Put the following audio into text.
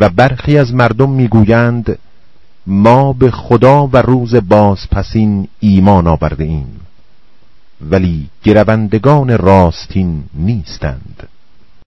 و برخی از مردم می‌گویند ما به خدا و روز بازپسین ایمان آورده ایم ولی گروندگان راستین نیستند.